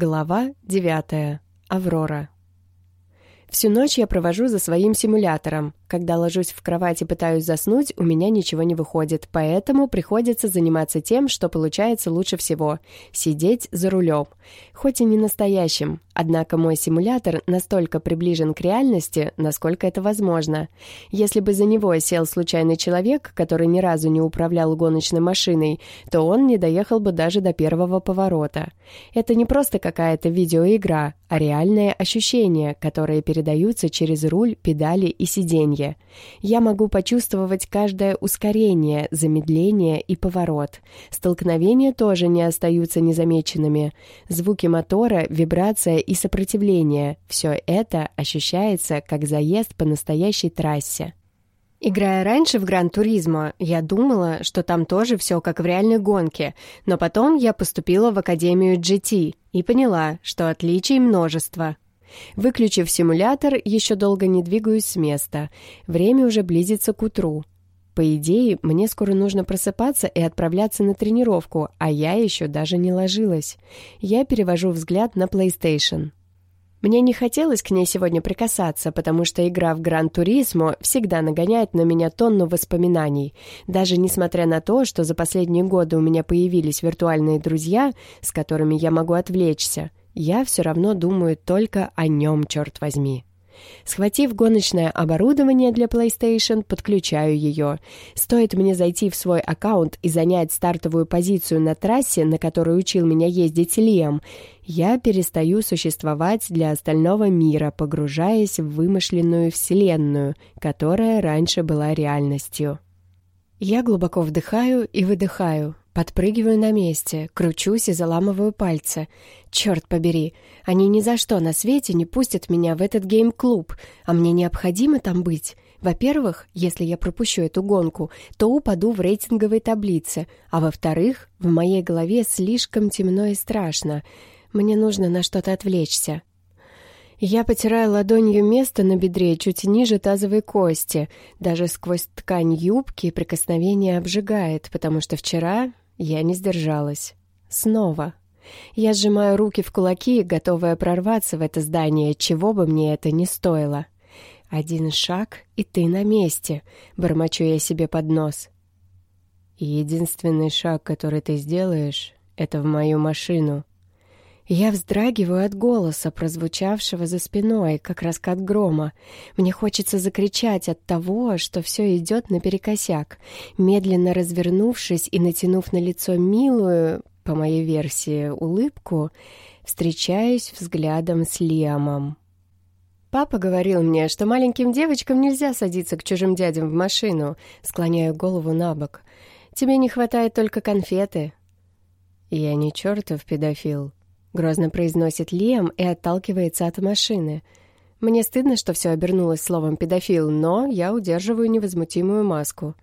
Глава 9. Аврора. Всю ночь я провожу за своим симулятором. Когда ложусь в кровать и пытаюсь заснуть, у меня ничего не выходит, поэтому приходится заниматься тем, что получается лучше всего — сидеть за рулем. Хоть и не настоящим, однако мой симулятор настолько приближен к реальности, насколько это возможно. Если бы за него сел случайный человек, который ни разу не управлял гоночной машиной, то он не доехал бы даже до первого поворота. Это не просто какая-то видеоигра, а реальные ощущения, которые передаются через руль, педали и сиденье. Я могу почувствовать каждое ускорение, замедление и поворот. Столкновения тоже не остаются незамеченными. Звуки мотора, вибрация и сопротивление – все это ощущается как заезд по настоящей трассе. Играя раньше в Гран-туризмо, я думала, что там тоже все как в реальной гонке, но потом я поступила в Академию GT и поняла, что отличий множество. Выключив симулятор, еще долго не двигаюсь с места. Время уже близится к утру. По идее, мне скоро нужно просыпаться и отправляться на тренировку, а я еще даже не ложилась. Я перевожу взгляд на PlayStation. Мне не хотелось к ней сегодня прикасаться, потому что игра в Гран-туризмо всегда нагоняет на меня тонну воспоминаний. Даже несмотря на то, что за последние годы у меня появились виртуальные друзья, с которыми я могу отвлечься, я все равно думаю только о нем, черт возьми. Схватив гоночное оборудование для PlayStation, подключаю ее. Стоит мне зайти в свой аккаунт и занять стартовую позицию на трассе, на которой учил меня ездить Лиам, я перестаю существовать для остального мира, погружаясь в вымышленную вселенную, которая раньше была реальностью. Я глубоко вдыхаю и выдыхаю, подпрыгиваю на месте, кручусь и заламываю пальцы. Черт побери, они ни за что на свете не пустят меня в этот гейм-клуб, а мне необходимо там быть. Во-первых, если я пропущу эту гонку, то упаду в рейтинговой таблице, а во-вторых, в моей голове слишком темно и страшно. Мне нужно на что-то отвлечься. Я потираю ладонью место на бедре чуть ниже тазовой кости. Даже сквозь ткань юбки прикосновение обжигает, потому что вчера я не сдержалась. Снова. Я сжимаю руки в кулаки, готовая прорваться в это здание, чего бы мне это ни стоило. «Один шаг, и ты на месте», — бормочу я себе под нос. «Единственный шаг, который ты сделаешь, — это в мою машину», я вздрагиваю от голоса, прозвучавшего за спиной, как раскат грома. Мне хочется закричать от того, что все идет наперекосяк. Медленно развернувшись и натянув на лицо милую, по моей версии, улыбку, встречаюсь взглядом с Лиамом. «Папа говорил мне, что маленьким девочкам нельзя садиться к чужим дядям в машину», склоняю голову на бок. «Тебе не хватает только конфеты». «Я не чертов педофил», — грозно произносит Лиам и отталкивается от машины. Мне стыдно, что все обернулось словом «педофил», но я удерживаю невозмутимую маску.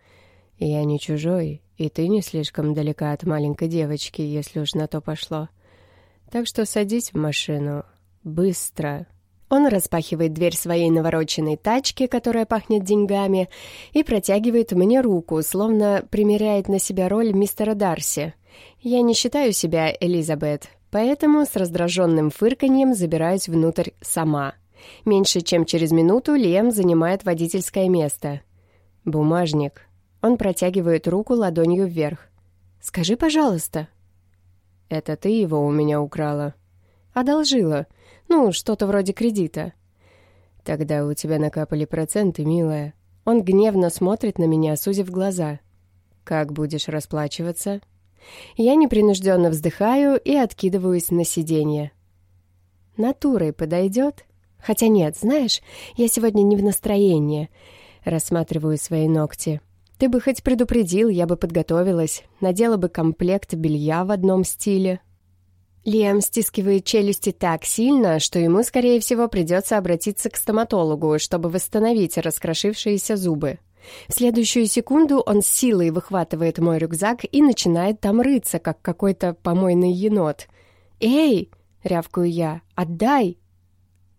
«Я не чужой, и ты не слишком далека от маленькой девочки, если уж на то пошло. Так что садись в машину. Быстро!» Он распахивает дверь своей навороченной тачки, которая пахнет деньгами, и протягивает мне руку, словно примеряет на себя роль мистера Дарси. Я не считаю себя Элизабет, Поэтому с раздраженным фырканьем забираюсь внутрь сама. Меньше чем через минуту Лем занимает водительское место. «Бумажник». Он протягивает руку ладонью вверх. «Скажи, пожалуйста». «Это ты его у меня украла?» «Одолжила. Ну, что-то вроде кредита». «Тогда у тебя накапали проценты, милая». Он гневно смотрит на меня, сузив глаза. «Как будешь расплачиваться?» Я непринужденно вздыхаю и откидываюсь на сиденье. Натурой подойдет? Хотя нет, знаешь, я сегодня не в настроении. Рассматриваю свои ногти. Ты бы хоть предупредил, я бы подготовилась. Надела бы комплект белья в одном стиле. Лиам стискивает челюсти так сильно, что ему, скорее всего, придется обратиться к стоматологу, чтобы восстановить раскрошившиеся зубы. В следующую секунду он с силой выхватывает мой рюкзак и начинает там рыться, как какой-то помойный енот. «Эй!» — рявкаю я. «Отдай!»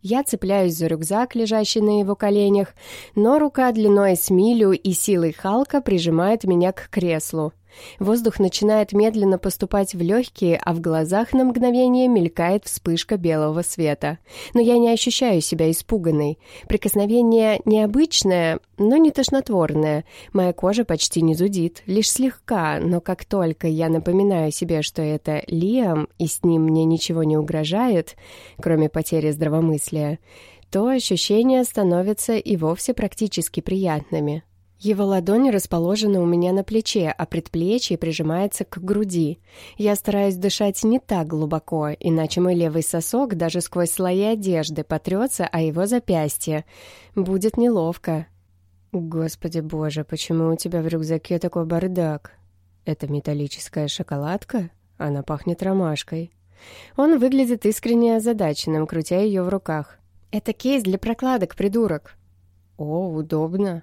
Я цепляюсь за рюкзак, лежащий на его коленях, но рука длиной с милю и силой Халка прижимает меня к креслу. Воздух начинает медленно поступать в легкие, а в глазах на мгновение мелькает вспышка белого света. Но я не ощущаю себя испуганной. Прикосновение необычное, но не тошнотворное. Моя кожа почти не зудит, лишь слегка, но как только я напоминаю себе, что это Лиам, и с ним мне ничего не угрожает, кроме потери здравомыслия, то ощущения становятся и вовсе практически приятными. Его ладонь расположена у меня на плече, а предплечье прижимается к груди. Я стараюсь дышать не так глубоко, иначе мой левый сосок даже сквозь слои одежды потрется о его запястье. Будет неловко. «Господи боже, почему у тебя в рюкзаке такой бардак? Это металлическая шоколадка? Она пахнет ромашкой». Он выглядит искренне озадаченным, крутя ее в руках. «Это кейс для прокладок, придурок». «О, удобно».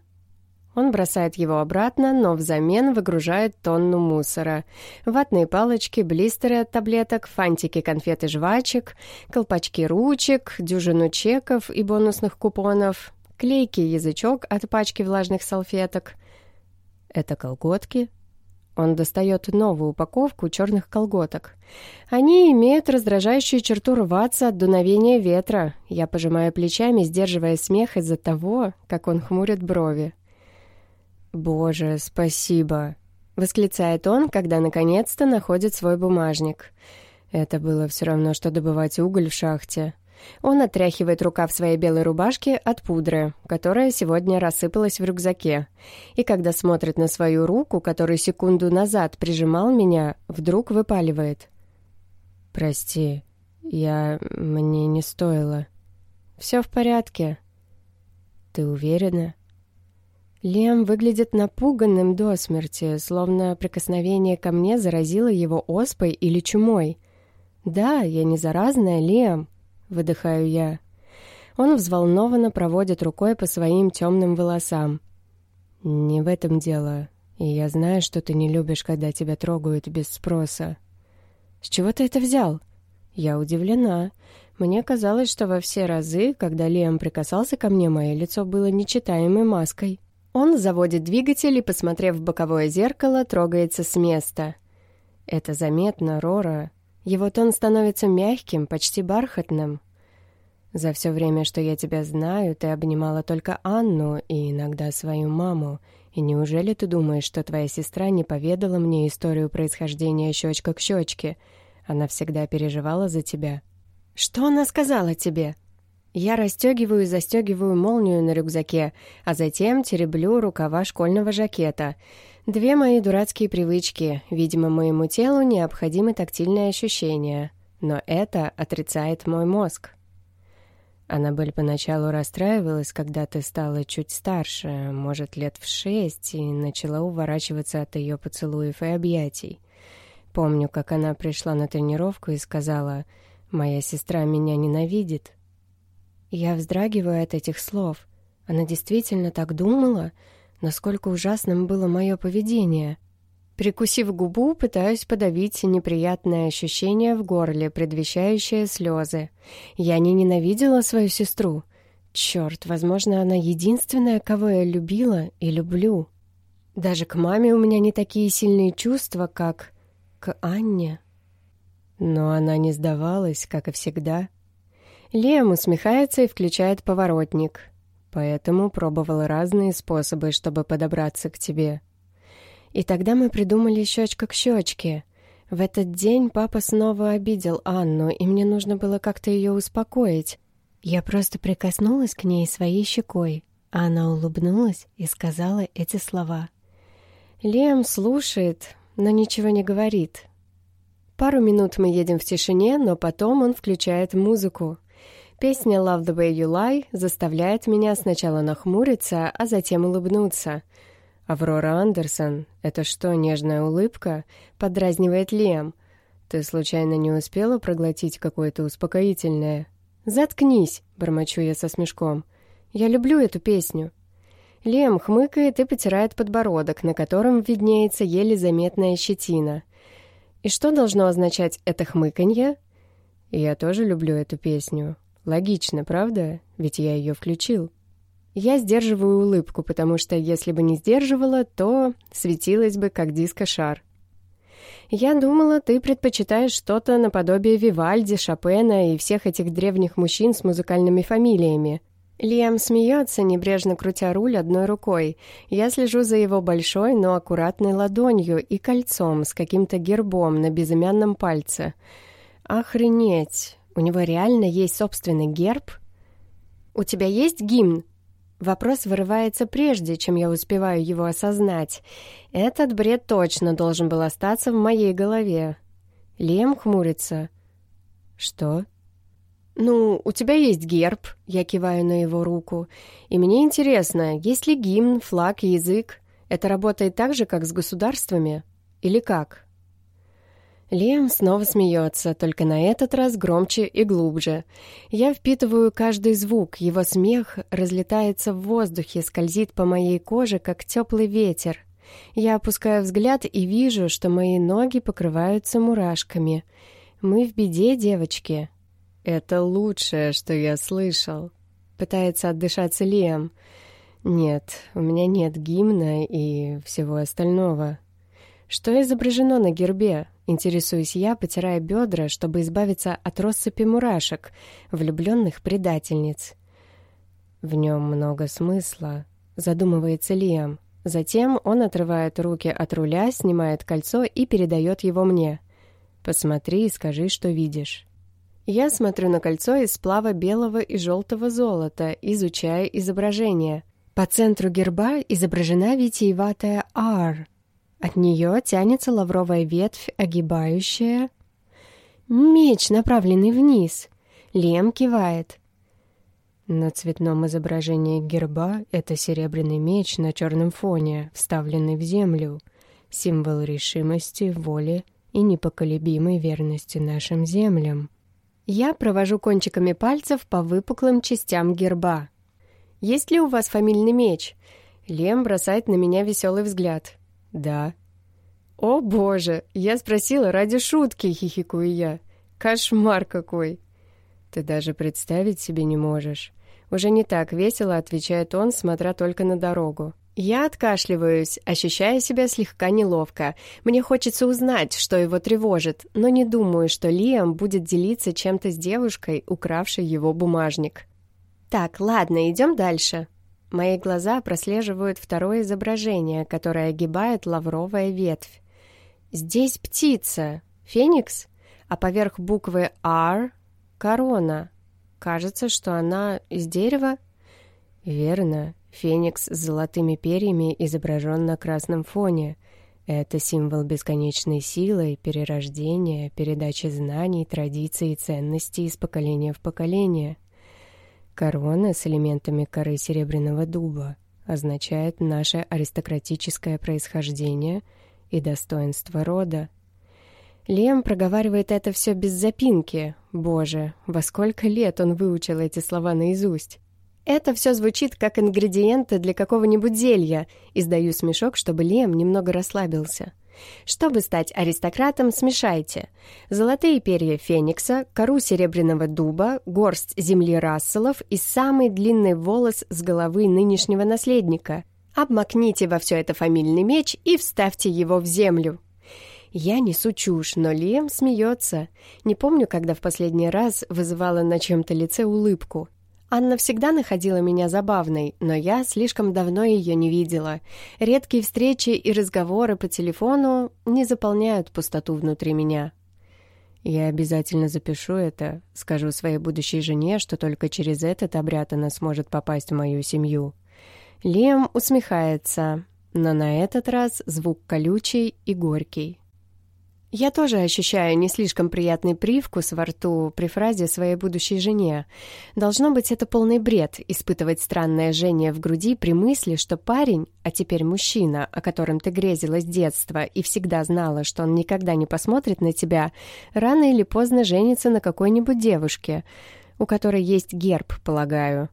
Он бросает его обратно, но взамен выгружает тонну мусора. Ватные палочки, блистеры от таблеток, фантики конфеты жвачек, колпачки ручек, дюжину чеков и бонусных купонов, клейкий язычок от пачки влажных салфеток. Это колготки, он достает новую упаковку черных колготок. Они имеют раздражающую черту рваться от дуновения ветра. Я пожимаю плечами, сдерживая смех из-за того, как он хмурит брови. «Боже, спасибо!» — восклицает он, когда наконец-то находит свой бумажник. Это было все равно, что добывать уголь в шахте. Он отряхивает рукав своей белой рубашки от пудры, которая сегодня рассыпалась в рюкзаке. И когда смотрит на свою руку, которую секунду назад прижимал меня, вдруг выпаливает. «Прости, я... мне не стоило». «Все в порядке». «Ты уверена?» Лем выглядит напуганным до смерти, словно прикосновение ко мне заразило его оспой или чумой. «Да, я не заразная, Лем выдыхаю я. Он взволнованно проводит рукой по своим темным волосам. «Не в этом дело. И я знаю, что ты не любишь, когда тебя трогают без спроса». «С чего ты это взял?» Я удивлена. Мне казалось, что во все разы, когда Лиам прикасался ко мне, мое лицо было нечитаемой маской. Он заводит двигатель и, посмотрев в боковое зеркало, трогается с места. Это заметно, Рора. Его тон становится мягким, почти бархатным. За все время, что я тебя знаю, ты обнимала только Анну и иногда свою маму. И неужели ты думаешь, что твоя сестра не поведала мне историю происхождения щечка к щечке? Она всегда переживала за тебя. Что она сказала тебе? Я расстегиваю и застегиваю молнию на рюкзаке, а затем тереблю рукава школьного жакета — Две мои дурацкие привычки. Видимо, моему телу необходимы тактильные ощущения. Но это отрицает мой мозг. Аннабель поначалу расстраивалась, когда ты стала чуть старше, может, лет в шесть, и начала уворачиваться от ее поцелуев и объятий. Помню, как она пришла на тренировку и сказала, «Моя сестра меня ненавидит». Я вздрагиваю от этих слов. Она действительно так думала? насколько ужасным было мое поведение. Прикусив губу, пытаюсь подавить неприятное ощущение в горле, предвещающее слезы. Я не ненавидела свою сестру. Черт, возможно, она единственная, кого я любила и люблю. Даже к маме у меня не такие сильные чувства, как к Анне. Но она не сдавалась, как и всегда. Лем усмехается и включает поворотник. Поэтому пробовал разные способы, чтобы подобраться к тебе. И тогда мы придумали щечка к щечке. В этот день папа снова обидел Анну, и мне нужно было как-то ее успокоить. Я просто прикоснулась к ней своей щекой, а она улыбнулась и сказала эти слова. Лем слушает, но ничего не говорит. Пару минут мы едем в тишине, но потом он включает музыку. Песня «Love the way you lie» заставляет меня сначала нахмуриться, а затем улыбнуться. «Аврора Андерсон, это что, нежная улыбка?» — подразнивает Лем. «Ты случайно не успела проглотить какое-то успокоительное?» «Заткнись!» — бормочу я со смешком. «Я люблю эту песню». Лем хмыкает и потирает подбородок, на котором виднеется еле заметная щетина. И что должно означать это хмыканье? Я тоже люблю эту песню. Логично, правда? Ведь я ее включил. Я сдерживаю улыбку, потому что если бы не сдерживала, то светилась бы как диско-шар. Я думала, ты предпочитаешь что-то наподобие Вивальди, Шопена и всех этих древних мужчин с музыкальными фамилиями. Лиам смеется, небрежно крутя руль одной рукой. Я слежу за его большой, но аккуратной ладонью и кольцом с каким-то гербом на безымянном пальце. Охренеть! У него реально есть собственный герб? У тебя есть гимн? Вопрос вырывается прежде, чем я успеваю его осознать. Этот бред точно должен был остаться в моей голове. Лем хмурится. «Что?» «Ну, у тебя есть герб», — я киваю на его руку. «И мне интересно, есть ли гимн, флаг, язык? Это работает так же, как с государствами? Или как?» Лем снова смеется, только на этот раз громче и глубже. Я впитываю каждый звук, его смех разлетается в воздухе, скользит по моей коже, как теплый ветер. Я опускаю взгляд и вижу, что мои ноги покрываются мурашками. Мы в беде, девочки. Это лучшее, что я слышал. Пытается отдышаться Лем. Нет, у меня нет гимна и всего остального. Что изображено на гербе? Интересуюсь я, потирая бедра, чтобы избавиться от россыпи мурашек, влюбленных предательниц. В нем много смысла, задумывается Лиам. Затем он отрывает руки от руля, снимает кольцо и передает его мне. «Посмотри и скажи, что видишь». Я смотрю на кольцо из сплава белого и желтого золота, изучая изображение. По центру герба изображена витиеватая «Ар», от нее тянется лавровая ветвь, огибающая... Меч, направленный вниз. Лем кивает. На цветном изображении герба это серебряный меч на черном фоне, вставленный в землю. Символ решимости, воли и непоколебимой верности нашим землям. Я провожу кончиками пальцев по выпуклым частям герба. «Есть ли у вас фамильный меч?» Лем бросает на меня веселый взгляд. «Да». «О, боже! Я спросила ради шутки!» — хихикую я. «Кошмар какой!» «Ты даже представить себе не можешь». Уже не так весело, отвечает он, смотря только на дорогу. Я откашливаюсь, ощущая себя слегка неловко. Мне хочется узнать, что его тревожит, но не думаю, что Лиам будет делиться чем-то с девушкой, укравшей его бумажник. Так, ладно, идем дальше. Мои глаза прослеживают второе изображение, которое огибает лавровая ветвь. Здесь птица, феникс, а поверх буквы R — корона. Кажется, что она из дерева. Верно, феникс с золотыми перьями изображен на красном фоне. Это символ бесконечной силы, перерождения, передачи знаний, традиций и ценностей из поколения в поколение — Корона с элементами коры серебряного дуба означает наше аристократическое происхождение и достоинство рода. Лем проговаривает это все без запинки. Боже, во сколько лет он выучил эти слова наизусть. Это все звучит как ингредиенты для какого-нибудь зелья. Издаю смешок, чтобы Лем немного расслабился. Чтобы стать аристократом, смешайте золотые перья феникса, кору серебряного дуба, горсть земли расселов и самый длинный волос с головы нынешнего наследника. Обмакните во все это фамильный меч и вставьте его в землю. Я несу чушь, но Лем смеется. Не помню, когда в последний раз вызывала на чем-то лице улыбку. Анна всегда находила меня забавной, но я слишком давно ее не видела. Редкие встречи и разговоры по телефону не заполняют пустоту внутри меня. Я обязательно запишу это, скажу своей будущей жене, что только через этот обряд она сможет попасть в мою семью. Лем усмехается, но на этот раз звук колючий и горький. Я тоже ощущаю не слишком приятный привкус во рту при фразе своей будущей жене. Должно быть, это полный бред — испытывать странное жжение в груди при мысли, что парень, а теперь мужчина, о котором ты грезила с детства и всегда знала, что он никогда не посмотрит на тебя, рано или поздно женится на какой-нибудь девушке, у которой есть герб, полагаю.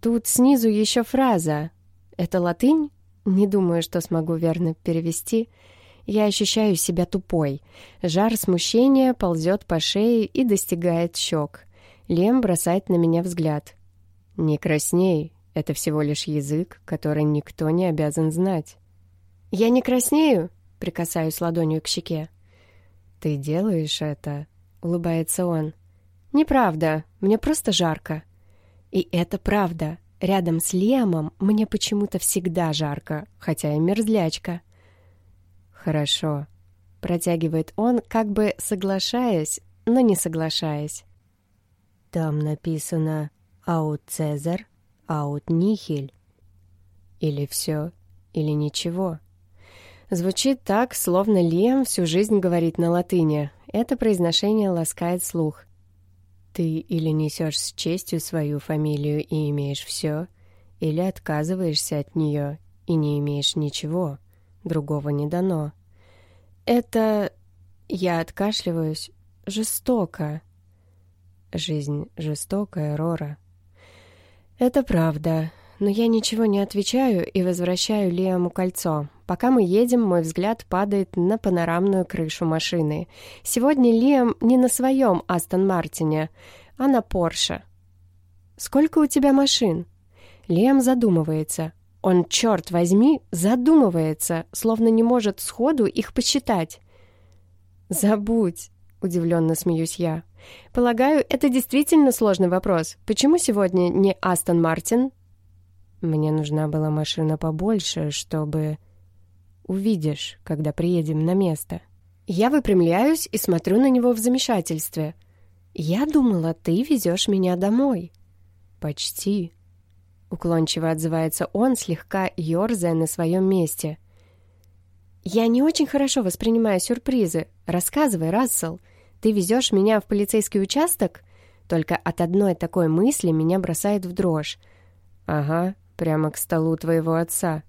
Тут снизу еще фраза. Это латынь? Не думаю, что смогу верно перевести — я ощущаю себя тупой. Жар смущения ползет по шее и достигает щек. Лем бросает на меня взгляд. «Не красней, это всего лишь язык, который никто не обязан знать». «Я не краснею?» — прикасаюсь ладонью к щеке. «Ты делаешь это?» — улыбается он. «Неправда, мне просто жарко». И это правда. Рядом с Лемом мне почему-то всегда жарко, хотя и мерзлячка. «Хорошо», — протягивает он, как бы соглашаясь, но не соглашаясь. «Там написано «Аут Цезарь», «Аут Нихель». Или все, или ничего. Звучит так, словно Лем всю жизнь говорит на латыни. Это произношение ласкает слух. Ты или несешь с честью свою фамилию и имеешь все, или отказываешься от нее и не имеешь ничего. Другого не дано. Это... Я откашливаюсь. Жестоко. Жизнь жестокая, Рора. Это правда, но я ничего не отвечаю и возвращаю Лиаму кольцо. Пока мы едем, мой взгляд падает на панорамную крышу машины. Сегодня Лиам не на своем Астон Мартине, а на Порше. «Сколько у тебя машин?» Лиам задумывается. Он, черт возьми, задумывается, словно не может сходу их посчитать. «Забудь», — удивленно смеюсь я. «Полагаю, это действительно сложный вопрос. Почему сегодня не Астон Мартин?» «Мне нужна была машина побольше, чтобы...» «Увидишь, когда приедем на место». Я выпрямляюсь и смотрю на него в замешательстве. «Я думала, ты везешь меня домой». «Почти», — уклончиво отзывается он, слегка ерзая на своем месте. «Я не очень хорошо воспринимаю сюрпризы. Рассказывай, Рассел. Ты везешь меня в полицейский участок?» Только от одной такой мысли меня бросает в дрожь. «Ага, прямо к столу твоего отца».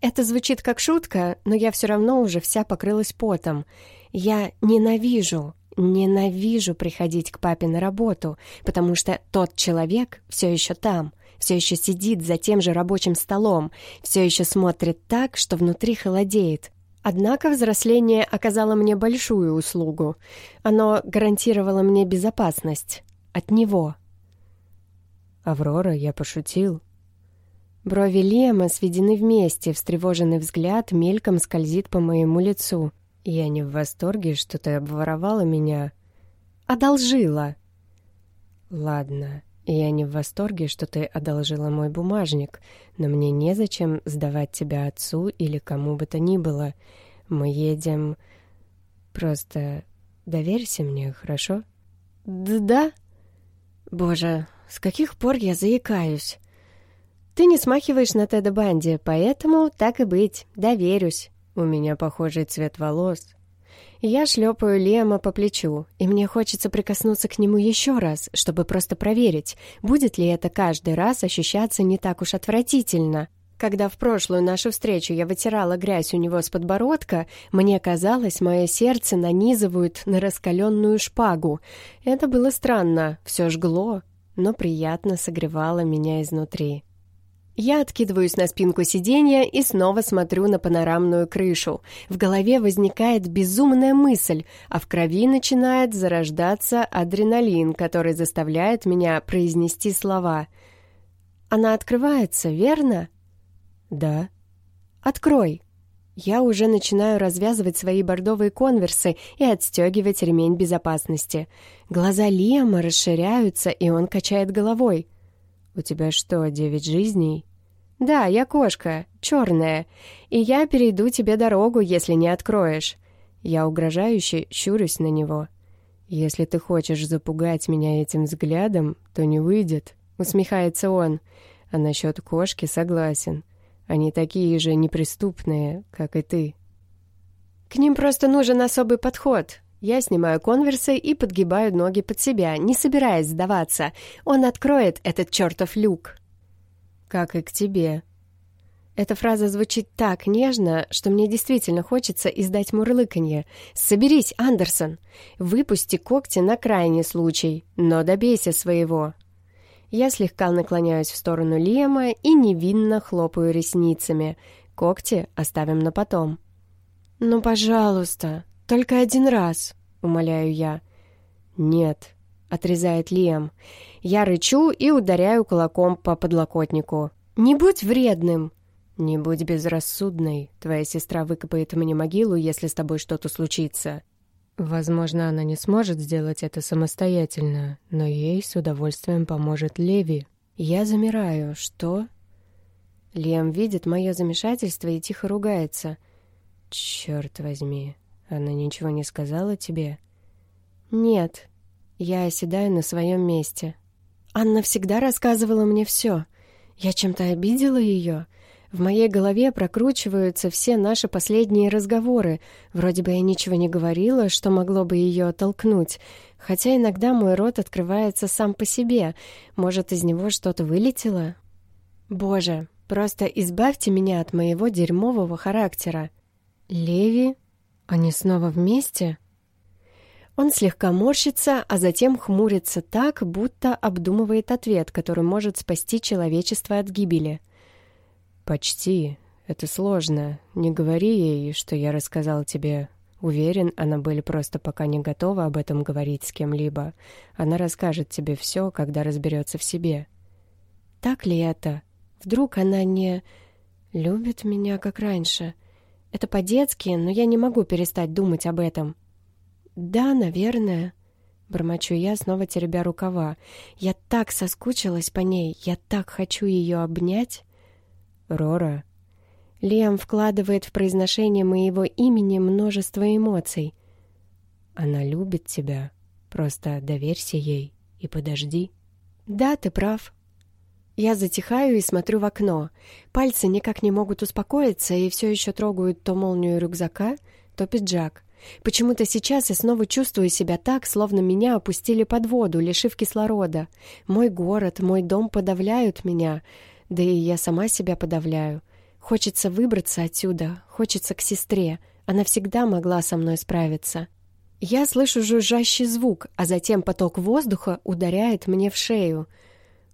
Это звучит как шутка, но я все равно уже вся покрылась потом. Я ненавижу, ненавижу приходить к папе на работу, потому что тот человек все еще там, все еще сидит за тем же рабочим столом, все еще смотрит так, что внутри холодеет. Однако взросление оказало мне большую услугу. Оно гарантировало мне безопасность. От него. «Аврора, я пошутил». Брови Лема сведены вместе, встревоженный взгляд мельком скользит по моему лицу. «Я не в восторге, что ты обворовала меня». «Одолжила». «Ладно, я не в восторге, что ты одолжила мой бумажник, но мне незачем сдавать тебя отцу или кому бы то ни было. Мы едем... Просто доверься мне, хорошо? Да? Боже, с каких пор я заикаюсь? Ты не смахиваешь на Теда Банди, поэтому, так и быть, доверюсь. У меня похожий цвет волос. Я шлепаю Лема по плечу, и мне хочется прикоснуться к нему еще раз, чтобы просто проверить, будет ли это каждый раз ощущаться не так уж отвратительно. Когда в прошлую нашу встречу я вытирала грязь у него с подбородка, мне казалось, мое сердце нанизывают на раскаленную шпагу. Это было странно, все жгло, но приятно согревало меня изнутри. Я откидываюсь на спинку сиденья и снова смотрю на панорамную крышу. В голове возникает безумная мысль, а в крови начинает зарождаться адреналин, который заставляет меня произнести слова. «Она открывается, верно?» «Да». «Открой». Я уже начинаю развязывать свои бордовые конверсы и отстегивать ремень безопасности. Глаза Лиама расширяются, и он качает головой. «У тебя что, девять жизней?» «Да, я кошка, черная, и я перейду тебе дорогу, если не откроешь». Я угрожающе щурюсь на него. «Если ты хочешь запугать меня этим взглядом, то не выйдет», — усмехается он. «А насчет кошки согласен. Они такие же неприступные, как и ты». «К ним просто нужен особый подход. Я снимаю конверсы и подгибаю ноги под себя, не собираясь сдаваться. Он откроет этот чертов люк. Как и к тебе. Эта фраза звучит так нежно, что мне действительно хочется издать мурлыканье. «Соберись, Андерсон! Выпусти когти на крайний случай, но добейся своего!» Я слегка наклоняюсь в сторону Лиама и невинно хлопаю ресницами. Когти оставим на потом. «Ну, пожалуйста!» «Только один раз», — умоляю я. «Нет», — отрезает Лиам. Я рычу и ударяю кулаком по подлокотнику. «Не будь вредным!» «Не будь безрассудной. Твоя сестра выкопает мне могилу, если с тобой что-то случится». Возможно, она не сможет сделать это самостоятельно, но ей с удовольствием поможет Леви. Я замираю. Что? Лем видит мое замешательство и тихо ругается. Черт возьми, она ничего не сказала тебе? Нет. Я оседаю на своем месте. Анна всегда рассказывала мне все. Я чем-то обидела ее. В моей голове прокручиваются все наши последние разговоры. Вроде бы я ничего не говорила, что могло бы ее оттолкнуть. Хотя иногда мой рот открывается сам по себе. Может, из него что-то вылетело? Боже, просто избавьте меня от моего дерьмового характера. Леви? Они снова вместе? Он слегка морщится, а затем хмурится так, будто обдумывает ответ, который может спасти человечество от гибели. «Почти. Это сложно. Не говори ей, что я рассказал тебе. Уверен, она были просто пока не готова об этом говорить с кем-либо. Она расскажет тебе все, когда разберется в себе». «Так ли это? Вдруг она не... любит меня, как раньше? Это по-детски, но я не могу перестать думать об этом». «Да, наверное». Бормочу я, снова теребя рукава. «Я так соскучилась по ней, я так хочу ее обнять». Рора. Лиам вкладывает в произношение моего имени множество эмоций. Она любит тебя. Просто доверься ей и подожди. Да, ты прав. Я затихаю и смотрю в окно. Пальцы никак не могут успокоиться и все еще трогают то молнию рюкзака, то пиджак. Почему-то сейчас я снова чувствую себя так, словно меня опустили под воду, лишив кислорода. Мой город, мой дом подавляют меня. Да и я сама себя подавляю. Хочется выбраться отсюда, хочется к сестре. Она всегда могла со мной справиться. Я слышу жужжащий звук, а затем поток воздуха ударяет мне в шею.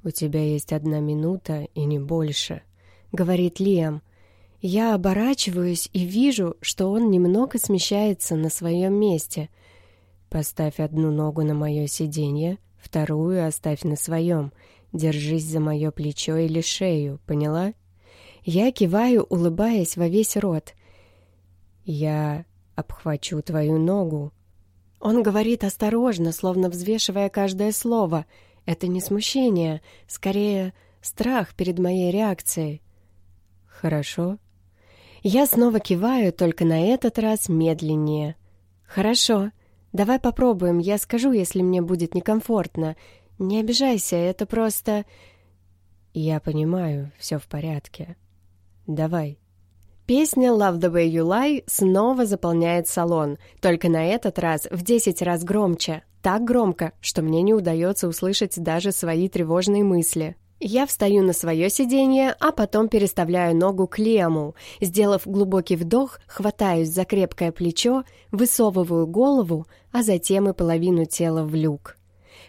«У тебя есть одна минута и не больше», — говорит Лиам. Я оборачиваюсь и вижу, что он немного смещается на своем месте. «Поставь одну ногу на мое сиденье, вторую оставь на своем. Держись за мое плечо или шею, поняла? Я киваю, улыбаясь во весь рот. Я обхвачу твою ногу. Он говорит осторожно, словно взвешивая каждое слово. Это не смущение, скорее страх перед моей реакцией. Хорошо. Я снова киваю, только на этот раз медленнее. Хорошо. Давай попробуем, я скажу, если мне будет некомфортно. «Не обижайся, это просто...» «Я понимаю, все в порядке. Давай». Песня «Love the way you lie» снова заполняет салон, только на этот раз в десять раз громче. Так громко, что мне не удается услышать даже свои тревожные мысли. Я встаю на свое сиденье, а потом переставляю ногу к Лему. Сделав глубокий вдох, хватаюсь за крепкое плечо, высовываю голову, а затем и половину тела в люк.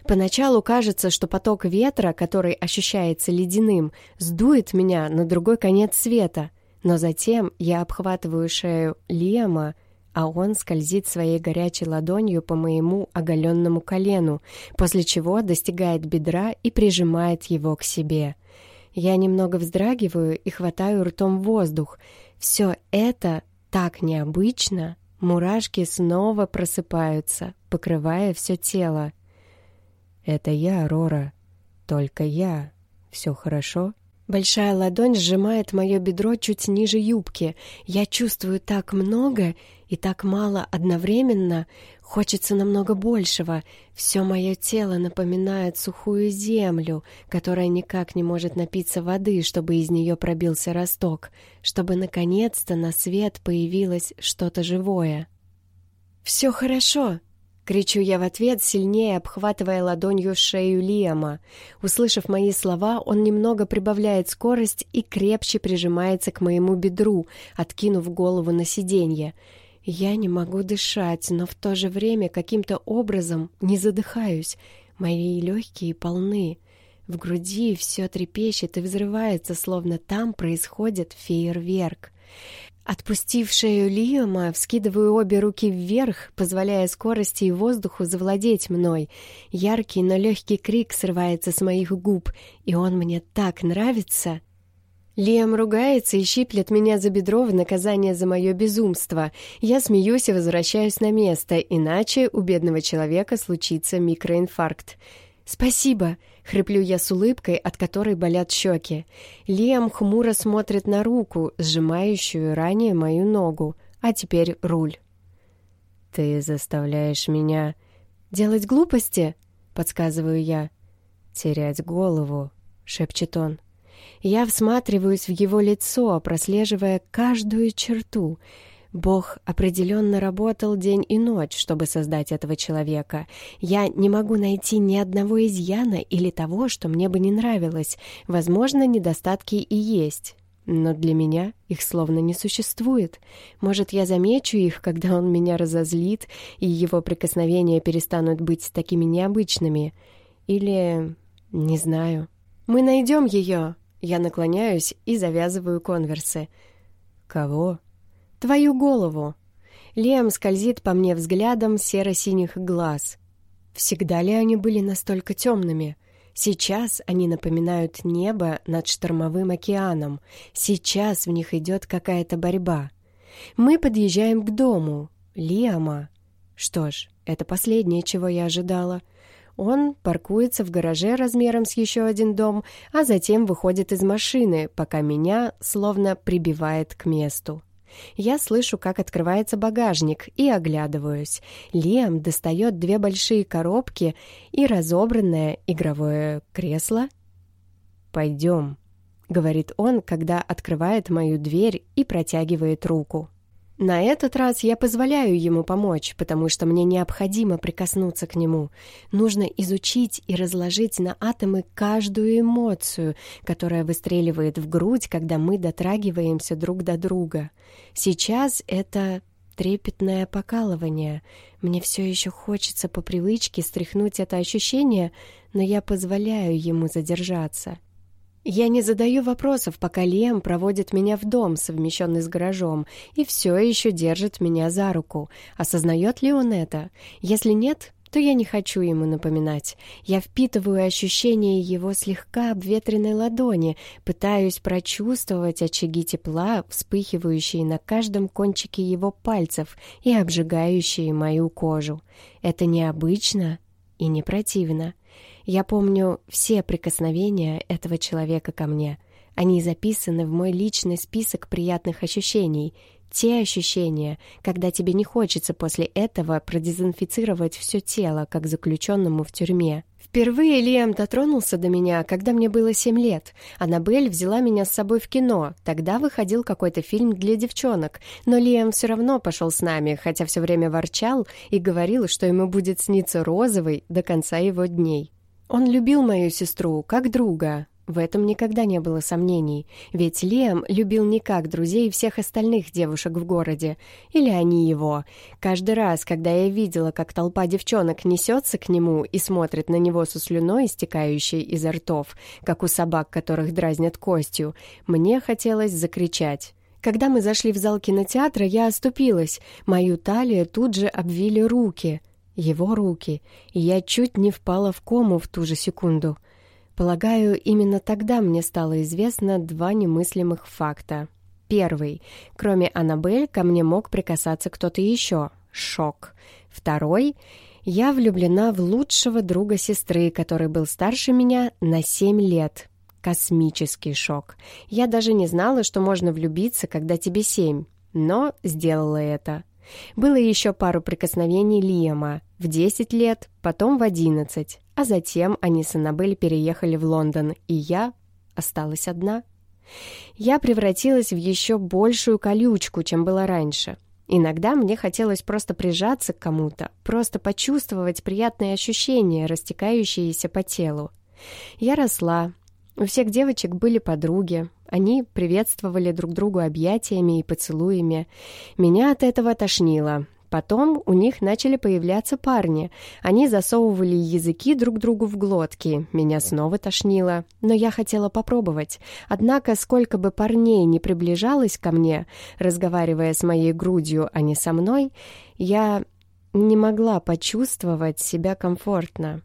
Поначалу кажется, что поток ветра, который ощущается ледяным, сдует меня на другой конец света, но затем я обхватываю шею Лема, а он скользит своей горячей ладонью по моему оголенному колену, после чего достигает бедра и прижимает его к себе. Я немного вздрагиваю и хватаю ртом воздух. Все это так необычно. Мурашки снова просыпаются, покрывая все тело. «Это я, Рора. Только я. Все хорошо?» Большая ладонь сжимает мое бедро чуть ниже юбки. Я чувствую так много и так мало одновременно. Хочется намного большего. Все мое тело напоминает сухую землю, которая никак не может напиться воды, чтобы из нее пробился росток, чтобы наконец-то на свет появилось что-то живое. «Все хорошо», Кричу я в ответ, сильнее обхватывая ладонью шею Лиама. Услышав мои слова, он немного прибавляет скорость и крепче прижимается к моему бедру, откинув голову на сиденье. Я не могу дышать, но в то же время каким-то образом не задыхаюсь. Мои легкие полны. В груди все трепещет и взрывается, словно там происходит фейерверк. Отпустив шею Лиама, вскидываю обе руки вверх, позволяя скорости и воздуху завладеть мной. Яркий, но легкий крик срывается с моих губ, и он мне так нравится. Лиам ругается и щиплет меня за бедро в наказание за мое безумство. Я смеюсь и возвращаюсь на место, иначе у бедного человека случится микроинфаркт. «Спасибо!» — хриплю я с улыбкой, от которой болят щеки. Лиам хмуро смотрит на руку, сжимающую ранее мою ногу, а теперь руль. «Ты заставляешь меня...» «Делать глупости?» — подсказываю я. «Терять голову», — шепчет он. Я всматриваюсь в его лицо, прослеживая каждую черту — Бог определенно работал день и ночь, чтобы создать этого человека. Я не могу найти ни одного изъяна или того, что мне бы не нравилось. Возможно, недостатки и есть. Но для меня их словно не существует. Может, я замечу их, когда он меня разозлит, и его прикосновения перестанут быть такими необычными. Или... не знаю. Мы найдем ее. Я наклоняюсь и завязываю конверсы. Кого? Твою голову!» Лем скользит по мне взглядом серо-синих глаз. Всегда ли они были настолько темными? Сейчас они напоминают небо над штормовым океаном. Сейчас в них идет какая-то борьба. Мы подъезжаем к дому. Лиама. Что ж, это последнее, чего я ожидала. Он паркуется в гараже размером с еще один дом, а затем выходит из машины, пока меня словно прибивает к месту. Я слышу, как открывается багажник, и оглядываюсь. Лиам достает две большие коробки и разобранное игровое кресло. «Пойдем», — говорит он, когда открывает мою дверь и протягивает руку. На этот раз я позволяю ему помочь, потому что мне необходимо прикоснуться к нему. Нужно изучить и разложить на атомы каждую эмоцию, которая выстреливает в грудь, когда мы дотрагиваемся друг до друга. Сейчас это трепетное покалывание. Мне все еще хочется по привычке стряхнуть это ощущение, но я позволяю ему задержаться. Я не задаю вопросов, пока Лем проводит меня в дом, совмещенный с гаражом, и все еще держит меня за руку. Осознает ли он это? Если нет, то я не хочу ему напоминать. Я впитываю ощущение его слегка обветренной ладони, пытаюсь прочувствовать очаги тепла, вспыхивающие на каждом кончике его пальцев и обжигающие мою кожу. Это необычно и не противно. Я помню все прикосновения этого человека ко мне. Они записаны в мой личный список приятных ощущений. Те ощущения, когда тебе не хочется после этого продезинфицировать все тело, как заключенному в тюрьме. Впервые Лиам дотронулся до меня, когда мне было семь лет. Аннабель взяла меня с собой в кино. Тогда выходил какой-то фильм для девчонок. Но Лиам все равно пошел с нами, хотя все время ворчал и говорил, что ему будет сниться розовый до конца его дней. Он любил мою сестру, как друга. В этом никогда не было сомнений, ведь Лем любил не как друзей всех остальных девушек в городе. Или они его. Каждый раз, когда я видела, как толпа девчонок несется к нему и смотрит на него со слюной, истекающей изо ртов, как у собак, которых дразнят костью, мне хотелось закричать. Когда мы зашли в зал кинотеатра, я оступилась. Мою талию тут же обвили руки — его руки, и я чуть не впала в кому в ту же секунду. Полагаю, именно тогда мне стало известно два немыслимых факта. Первый. Кроме Аннабель, ко мне мог прикасаться кто-то еще. Шок. Второй. Я влюблена в лучшего друга сестры, который был старше меня на семь лет. Космический шок. Я даже не знала, что можно влюбиться, когда тебе семь. Но сделала это. Было еще пару прикосновений Лиама в 10 лет, потом в 11, а затем они с Аннабель переехали в Лондон, и я осталась одна. Я превратилась в еще большую колючку, чем была раньше. Иногда мне хотелось просто прижаться к кому-то, просто почувствовать приятные ощущения, растекающиеся по телу. Я росла. У всех девочек были подруги, они приветствовали друг другу объятиями и поцелуями. Меня от этого тошнило. Потом у них начали появляться парни. Они засовывали языки друг другу в глотки. Меня снова тошнило. Но я хотела попробовать. Однако, сколько бы парней не приближалось ко мне, разговаривая с моей грудью, а не со мной, я не могла почувствовать себя комфортно.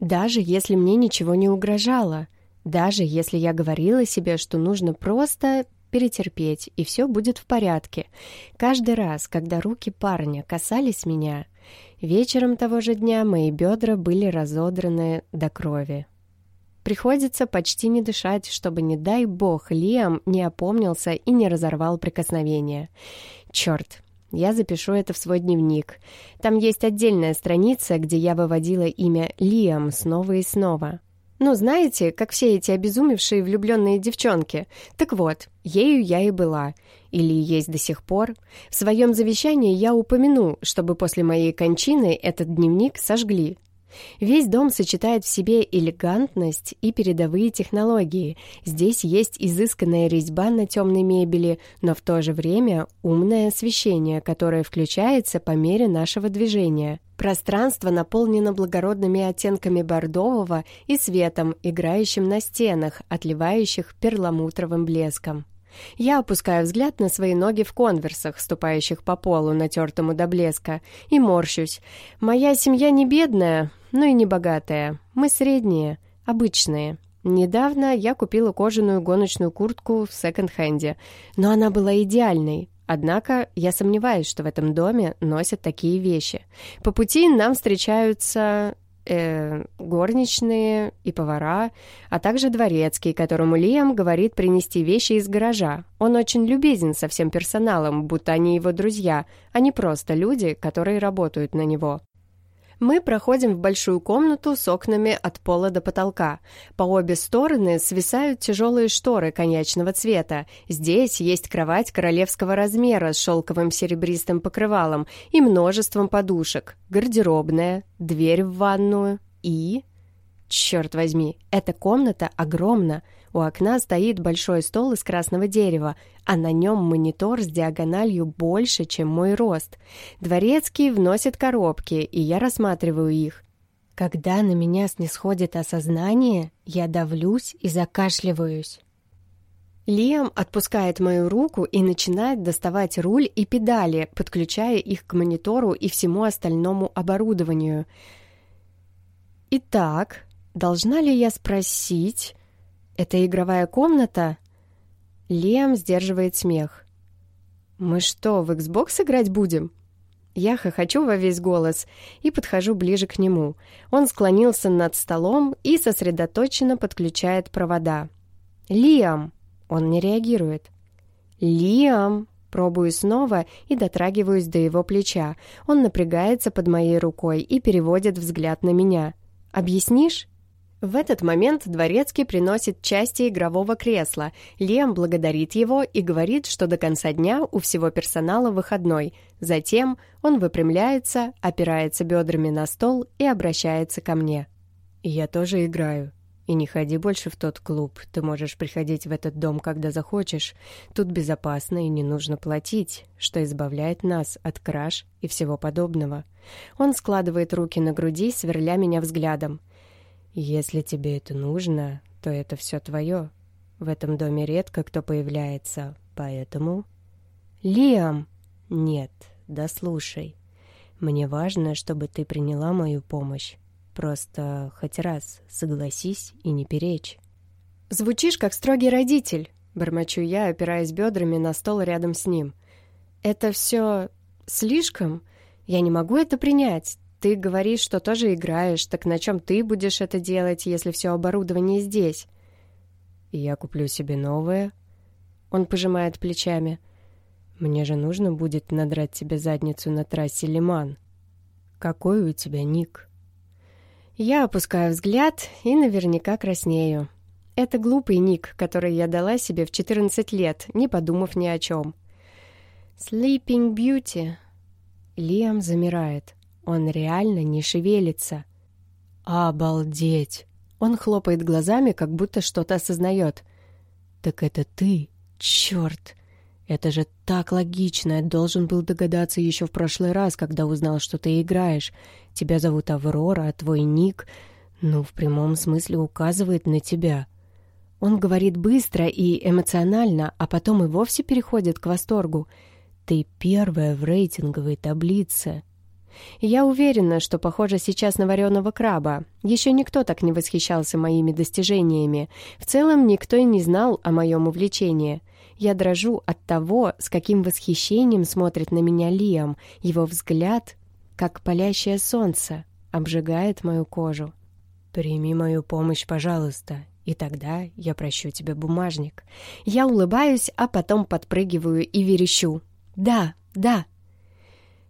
Даже если мне ничего не угрожало. Даже если я говорила себе, что нужно просто перетерпеть, и все будет в порядке. Каждый раз, когда руки парня касались меня, вечером того же дня мои бедра были разодраны до крови. Приходится почти не дышать, чтобы, не дай бог, Лиам не опомнился и не разорвал прикосновение. Черт, я запишу это в свой дневник. Там есть отдельная страница, где я выводила имя Лиам снова и снова. Ну, знаете, как все эти обезумевшие влюбленные девчонки. Так вот, ею я и была. Или есть до сих пор. В своем завещании я упомяну, чтобы после моей кончины этот дневник сожгли. Весь дом сочетает в себе элегантность и передовые технологии. Здесь есть изысканная резьба на темной мебели, но в то же время умное освещение, которое включается по мере нашего движения. Пространство наполнено благородными оттенками бордового и светом, играющим на стенах, отливающих перламутровым блеском. Я опускаю взгляд на свои ноги в конверсах, ступающих по полу, натертому до блеска, и морщусь. Моя семья не бедная, но и не богатая. Мы средние, обычные. Недавно я купила кожаную гоночную куртку в секонд-хенде, но она была идеальной. Однако я сомневаюсь, что в этом доме носят такие вещи. По пути нам встречаются э, горничные и повара, а также дворецкий, которому Лиам говорит принести вещи из гаража. Он очень любезен со всем персоналом, будто они его друзья, а не просто люди, которые работают на него. Мы проходим в большую комнату с окнами от пола до потолка. По обе стороны свисают тяжелые шторы коньячного цвета. Здесь есть кровать королевского размера с шелковым серебристым покрывалом и множеством подушек, гардеробная, дверь в ванную и... Черт возьми, эта комната огромна. У окна стоит большой стол из красного дерева, а на нем монитор с диагональю больше, чем мой рост. Дворецкий вносит коробки, и я рассматриваю их. Когда на меня снисходит осознание, я давлюсь и закашливаюсь. Лиам отпускает мою руку и начинает доставать руль и педали, подключая их к монитору и всему остальному оборудованию. Итак, должна ли я спросить, это игровая комната? Лиам сдерживает смех. Мы что, в Xbox играть будем? Я хохочу во весь голос и подхожу ближе к нему. Он склонился над столом и сосредоточенно подключает провода. «Лиам!» Он не реагирует. «Лиам!» Пробую снова и дотрагиваюсь до его плеча. Он напрягается под моей рукой и переводит взгляд на меня. «Объяснишь?» В этот момент Дворецкий приносит части игрового кресла. Лем благодарит его и говорит, что до конца дня у всего персонала выходной. Затем он выпрямляется, опирается бедрами на стол и обращается ко мне. «Я тоже играю. И не ходи больше в тот клуб. Ты можешь приходить в этот дом, когда захочешь. Тут безопасно и не нужно платить, что избавляет нас от краж и всего подобного». Он складывает руки на груди, сверля меня взглядом. Если тебе это нужно, то это все твое. В этом доме редко кто появляется, поэтому... Лиам! Нет, да слушай. Мне важно, чтобы ты приняла мою помощь. Просто хоть раз согласись и не перечь. Звучишь как строгий родитель, бормочу я, опираясь бедрами на стол рядом с ним. Это все слишком? Я не могу это принять. Ты говоришь, что тоже играешь, так на чем ты будешь это делать, если все оборудование здесь? я куплю себе новое. Он пожимает плечами. Мне же нужно будет надрать тебе задницу на трассе Лиман. Какой у тебя ник? Я опускаю взгляд и наверняка краснею. Это глупый ник, который я дала себе в 14 лет, не подумав ни о чем. Sleeping Beauty. Лиам замирает. Он реально не шевелится. «Обалдеть!» Он хлопает глазами, как будто что-то осознает. «Так это ты! Черт! Это же так логично. Я должен был догадаться еще в прошлый раз, когда узнал, что ты играешь. Тебя зовут Аврора, а твой ник, ну, в прямом смысле указывает на тебя. Он говорит быстро и эмоционально, а потом и вовсе переходит к восторгу. Ты первая в рейтинговой таблице. Я уверена, что похоже сейчас на вареного краба. Еще никто так не восхищался моими достижениями. В целом, никто и не знал о моем увлечении. Я дрожу от того, с каким восхищением смотрит на меня Лиам. Его взгляд, как палящее солнце, обжигает мою кожу. «Прими мою помощь, пожалуйста, и тогда я прощу тебе бумажник». Я улыбаюсь, а потом подпрыгиваю и верещу. «Да, да,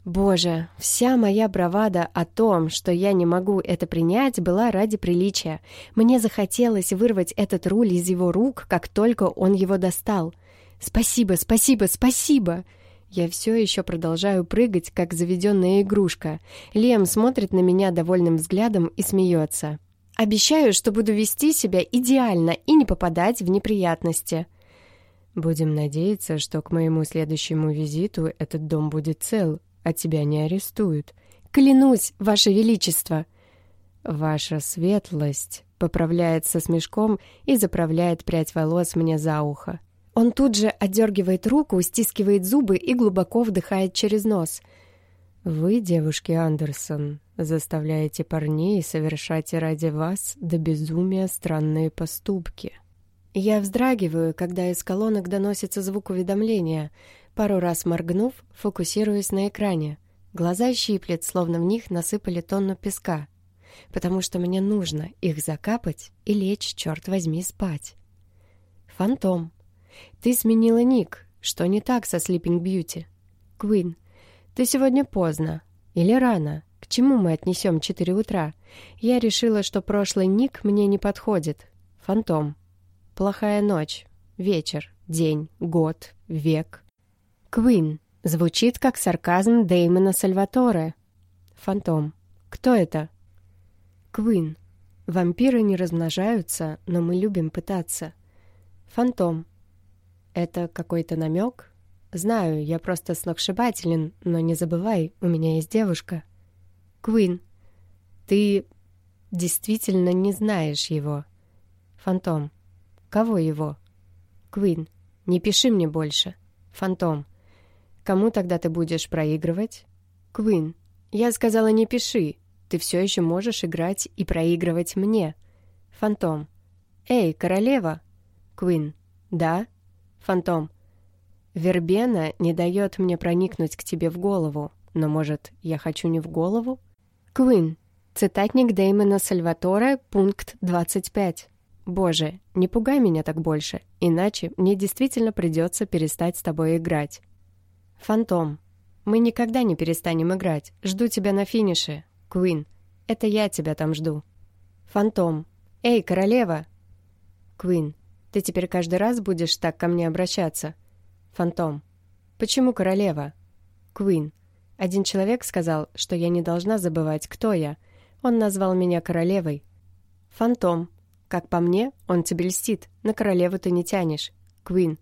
Боже, вся моя бравада о том, что я не могу это принять, была ради приличия. Мне захотелось вырвать этот руль из его рук, как только он его достал. «Спасибо, спасибо, спасибо!» Я все еще продолжаю прыгать, как заведенная игрушка. Лем смотрит на меня довольным взглядом и смеется. «Обещаю, что буду вести себя идеально и не попадать в неприятности». «Будем надеяться, что к моему следующему визиту этот дом будет цел, а тебя не арестуют. Клянусь, Ваше Величество!» «Ваша светлость!» поправляет со смешком и заправляет прядь волос мне за ухо. Он тут же отдергивает руку, стискивает зубы и глубоко вдыхает через нос. «Вы, девушки Андерсон, заставляете парней совершать ради вас до безумия странные поступки». Я вздрагиваю, когда из колонок доносится звук уведомления — Пару раз моргнув, фокусируясь на экране. Глаза щиплет, словно в них насыпали тонну песка. Потому что мне нужно их закапать и лечь, черт возьми, спать. Фантом. Ты сменила ник. Что не так со Sleeping Beauty? Квин. Ты сегодня поздно. Или рано. К чему мы отнесем 4 утра? Я решила, что прошлый ник мне не подходит. Фантом. Плохая ночь. Вечер. День. Год. Век. Квин. Звучит как сарказм Дэймона Сальваторе. Фантом. Кто это? Квин. Вампиры не размножаются, но мы любим пытаться. Фантом. Это какой-то намек? Знаю, я просто сногсшибателен, но не забывай, у меня есть девушка. Квин. Ты действительно не знаешь его. Фантом. Кого его? Квин. Не пиши мне больше. Фантом. Кому тогда ты будешь проигрывать? Квин. Я сказала, не пиши. Ты все еще можешь играть и проигрывать мне. Фантом. Эй, королева. Квин. Да? Фантом. Вербена не дает мне проникнуть к тебе в голову. Но, может, я хочу не в голову? Квин. Цитатник Дэймона Сальваторе, пункт 25. Боже, не пугай меня так больше, иначе мне действительно придется перестать с тобой играть. «Фантом, мы никогда не перестанем играть. Жду тебя на финише. Куин, это я тебя там жду». «Фантом, эй, королева!» «Куин, ты теперь каждый раз будешь так ко мне обращаться?» «Фантом, почему королева?» «Куин, один человек сказал, что я не должна забывать, кто я. Он назвал меня королевой». «Фантом, как по мне, он тебе льстит. На королеву ты не тянешь. Куин,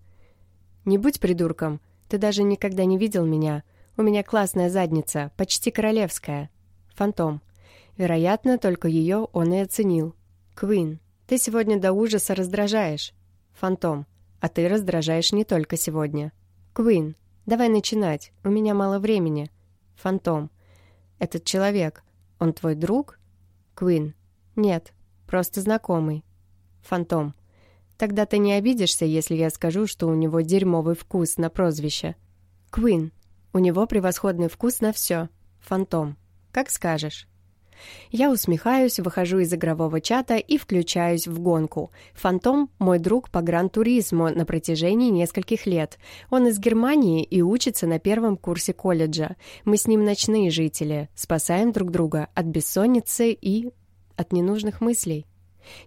не будь придурком. Ты даже никогда не видел меня. У меня классная задница, почти королевская. Фантом. Вероятно, только ее он и оценил. Квин. Ты сегодня до ужаса раздражаешь. Фантом. А ты раздражаешь не только сегодня. Квин. Давай начинать. У меня мало времени. Фантом. Этот человек, он твой друг? Квин. Нет, просто знакомый. Фантом. Тогда ты не обидишься, если я скажу, что у него дерьмовый вкус на прозвище. Квин. У него превосходный вкус на все. Фантом. Как скажешь. Я усмехаюсь, выхожу из игрового чата и включаюсь в гонку. Фантом — мой друг по гран-туризму на протяжении нескольких лет. Он из Германии и учится на первом курсе колледжа. Мы с ним ночные жители, спасаем друг друга от бессонницы и от ненужных мыслей.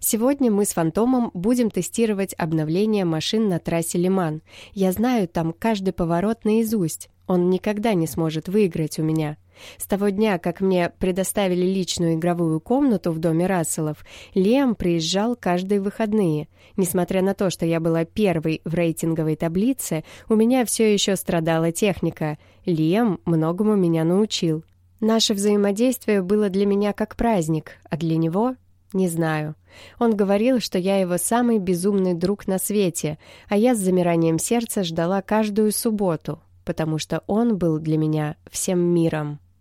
Сегодня мы с Фантомом будем тестировать обновление машин на трассе Лиман. Я знаю там каждый поворот наизусть. Он никогда не сможет выиграть у меня. С того дня, как мне предоставили личную игровую комнату в доме Расселов, Лем приезжал каждые выходные. Несмотря на то, что я была первой в рейтинговой таблице, у меня все еще страдала техника. Лем многому меня научил. Наше взаимодействие было для меня как праздник, а для него — не знаю. Он говорил, что я его самый безумный друг на свете, а я с замиранием сердца ждала каждую субботу, потому что он был для меня всем миром.